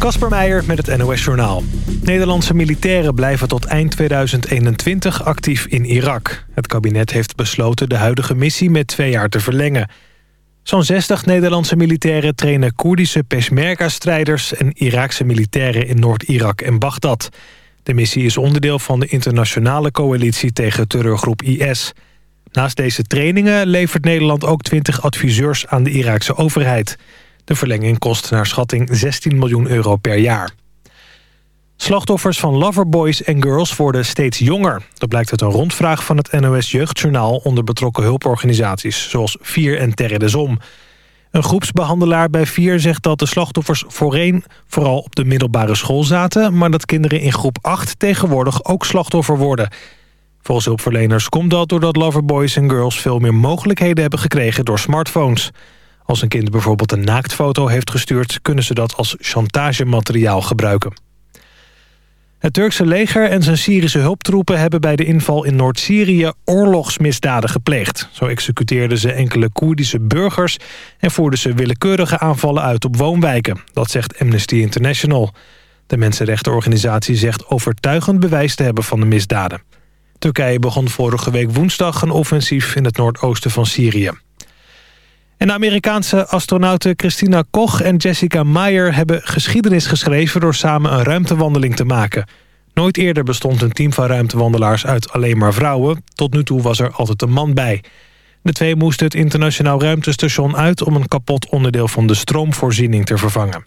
Kasper Meijer met het NOS Journaal. Nederlandse militairen blijven tot eind 2021 actief in Irak. Het kabinet heeft besloten de huidige missie met twee jaar te verlengen. Zo'n 60 Nederlandse militairen trainen Koerdische Peshmerga-strijders... en Iraakse militairen in Noord-Irak en Bagdad. De missie is onderdeel van de internationale coalitie tegen terreurgroep IS. Naast deze trainingen levert Nederland ook 20 adviseurs aan de Iraakse overheid... De verlenging kost naar schatting 16 miljoen euro per jaar. Slachtoffers van loverboys en girls worden steeds jonger. Dat blijkt uit een rondvraag van het NOS Jeugdjournaal... onder betrokken hulporganisaties, zoals Vier en Terre de Zom. Een groepsbehandelaar bij Vier zegt dat de slachtoffers voorheen... vooral op de middelbare school zaten... maar dat kinderen in groep 8 tegenwoordig ook slachtoffer worden... Volgens hulpverleners komt dat doordat loverboys en girls... veel meer mogelijkheden hebben gekregen door smartphones. Als een kind bijvoorbeeld een naaktfoto heeft gestuurd... kunnen ze dat als chantagemateriaal gebruiken. Het Turkse leger en zijn Syrische hulptroepen hebben bij de inval in Noord-Syrië oorlogsmisdaden gepleegd. Zo executeerden ze enkele Koerdische burgers en voerden ze willekeurige aanvallen uit op woonwijken. Dat zegt Amnesty International. De mensenrechtenorganisatie zegt overtuigend bewijs te hebben van de misdaden. Turkije begon vorige week woensdag een offensief in het noordoosten van Syrië. En de Amerikaanse astronauten Christina Koch en Jessica Meyer... hebben geschiedenis geschreven door samen een ruimtewandeling te maken. Nooit eerder bestond een team van ruimtewandelaars uit alleen maar vrouwen. Tot nu toe was er altijd een man bij. De twee moesten het internationaal ruimtestation uit... om een kapot onderdeel van de stroomvoorziening te vervangen.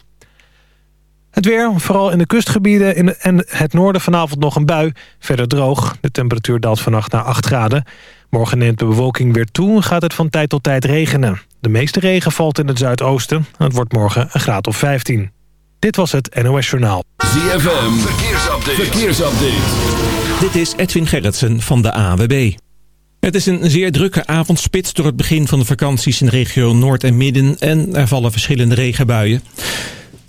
Het weer, vooral in de kustgebieden en het noorden vanavond nog een bui. Verder droog. De temperatuur daalt vannacht naar 8 graden. Morgen neemt de bewolking weer toe en gaat het van tijd tot tijd regenen. De meeste regen valt in het zuidoosten. Het wordt morgen een graad of 15. Dit was het NOS Journaal. ZFM, verkeersupdate. verkeersupdate. Dit is Edwin Gerritsen van de AWB. Het is een zeer drukke avondspits door het begin van de vakanties in de regio Noord en Midden... en er vallen verschillende regenbuien.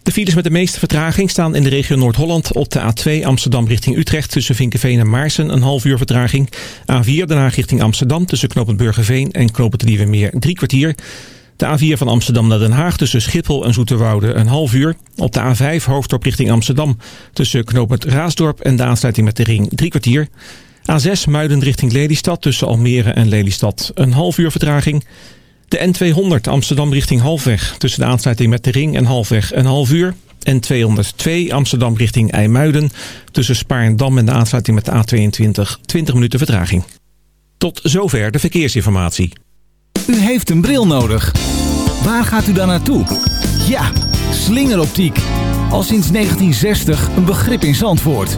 De files met de meeste vertraging staan in de regio Noord-Holland op de A2 Amsterdam richting Utrecht tussen Vinkenveen en Maarsen een half uur vertraging. A4 daarna richting Amsterdam tussen Knopend Burgerveen en Knopend Nieuwe Meer drie kwartier. De A4 van Amsterdam naar Den Haag tussen Schiphol en Zoeterwoude een half uur. Op de A5 hoofddorp richting Amsterdam tussen Knopend Raasdorp en de aansluiting met de ring drie kwartier. A6 Muiden richting Lelystad tussen Almere en Lelystad een half uur vertraging. De N200 Amsterdam richting Halfweg tussen de aansluiting met de Ring en Halfweg een half uur. N202 Amsterdam richting IJmuiden tussen Spaarndam en de aansluiting met de A22 20 minuten vertraging. Tot zover de verkeersinformatie. U heeft een bril nodig. Waar gaat u dan naartoe? Ja, slingeroptiek. Al sinds 1960 een begrip in Zandvoort.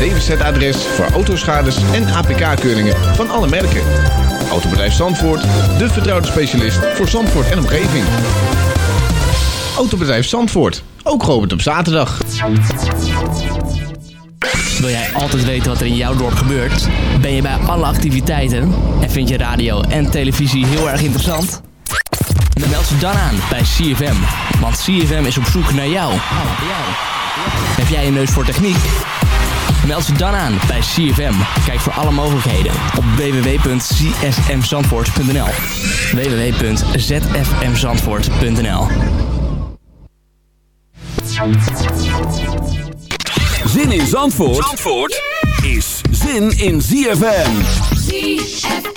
DWZ-adres voor autoschades en APK-keuringen van alle merken. Autobedrijf Zandvoort, de vertrouwde specialist voor Zandvoort en omgeving. Autobedrijf Zandvoort, ook geopend op zaterdag. Wil jij altijd weten wat er in jouw dorp gebeurt? Ben je bij alle activiteiten? En vind je radio en televisie heel erg interessant? Dan meld je dan aan bij CFM. Want CFM is op zoek naar jou. Heb jij een neus voor techniek? Meld je dan aan bij CFM. Kijk voor alle mogelijkheden op www.csmzandvoort.nl www.zfmzandvoort.nl Zin in Zandvoort, Zandvoort is zin in ZFM. ZFM.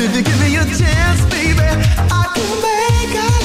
But if you give me a chance, baby, I can make it.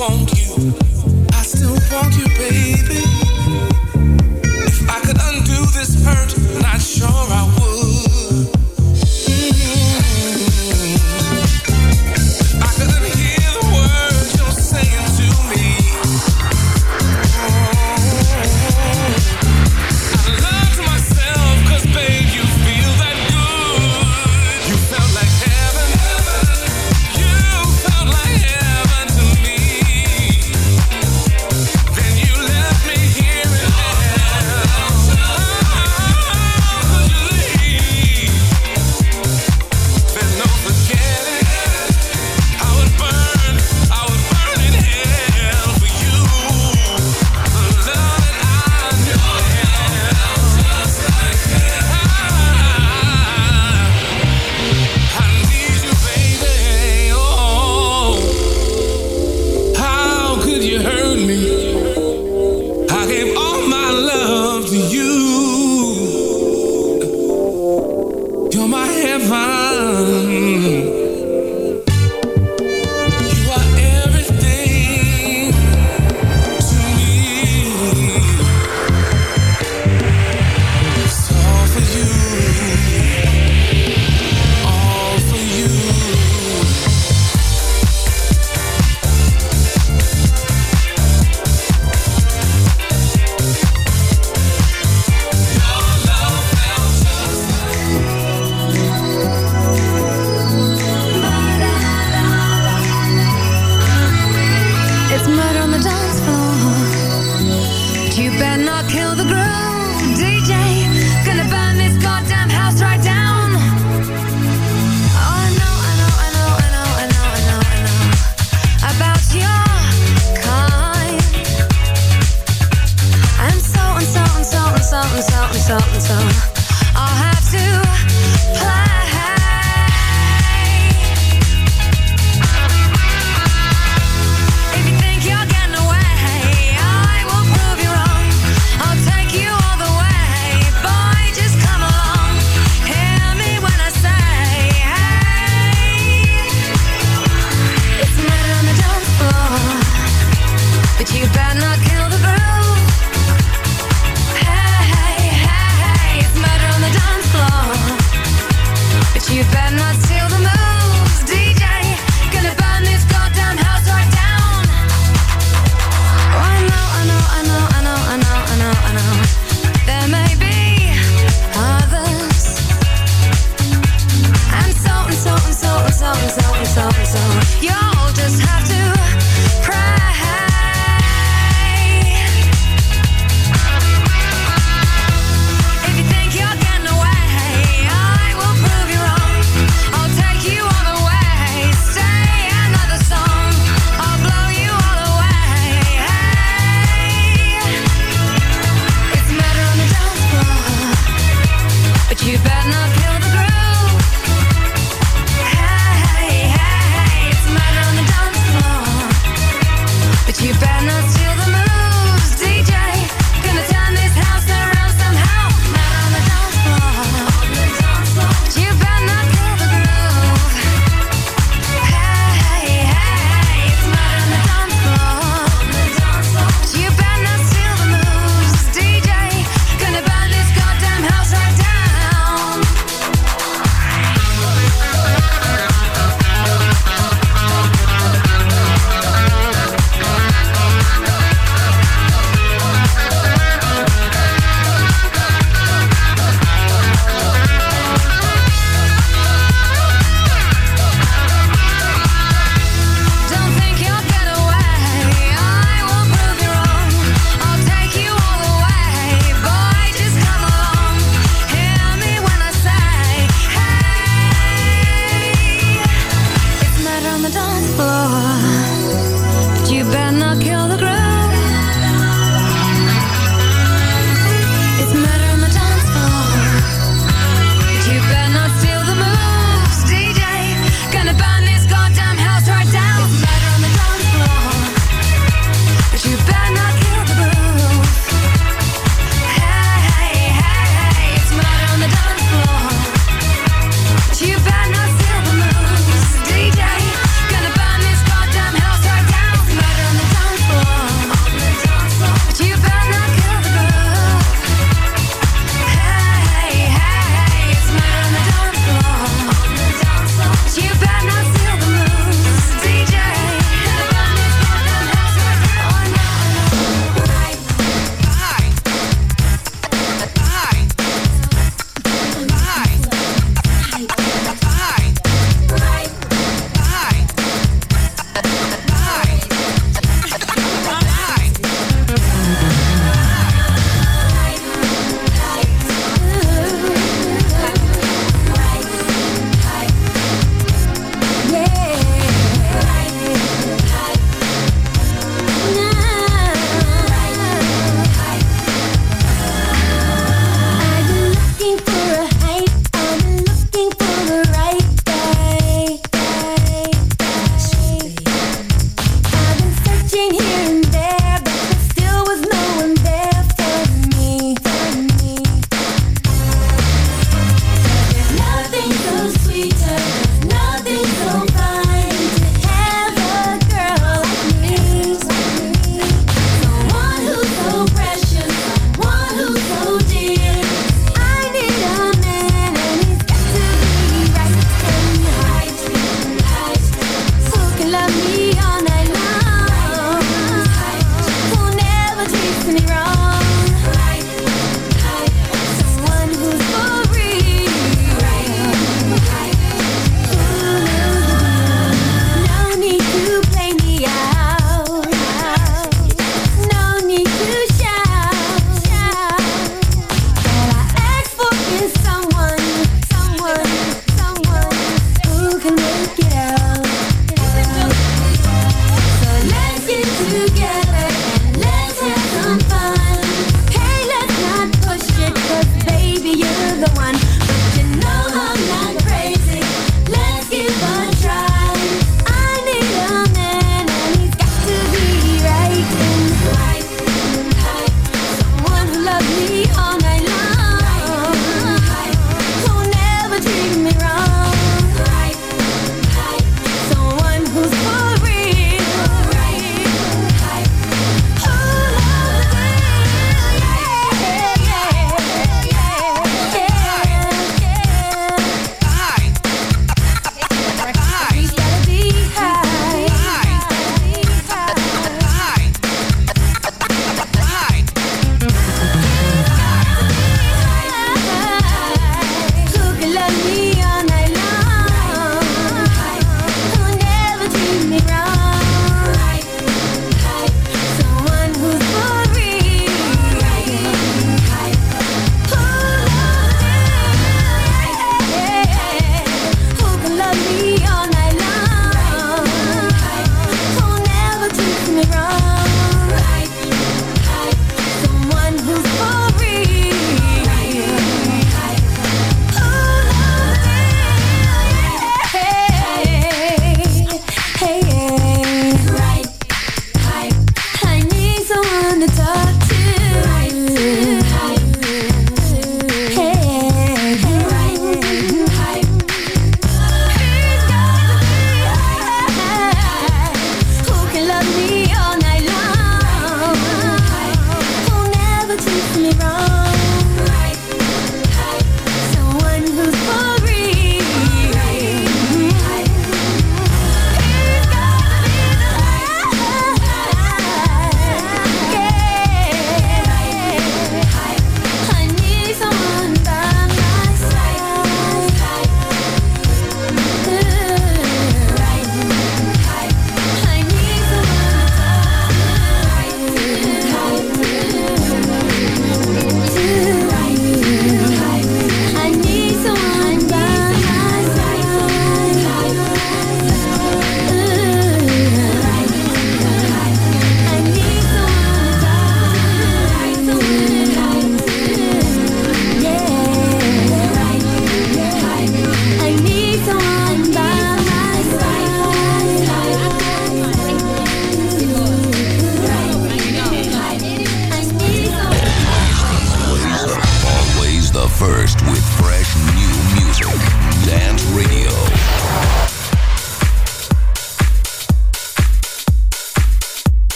want you. I still want you, baby.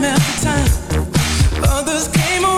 time after time. Others came around.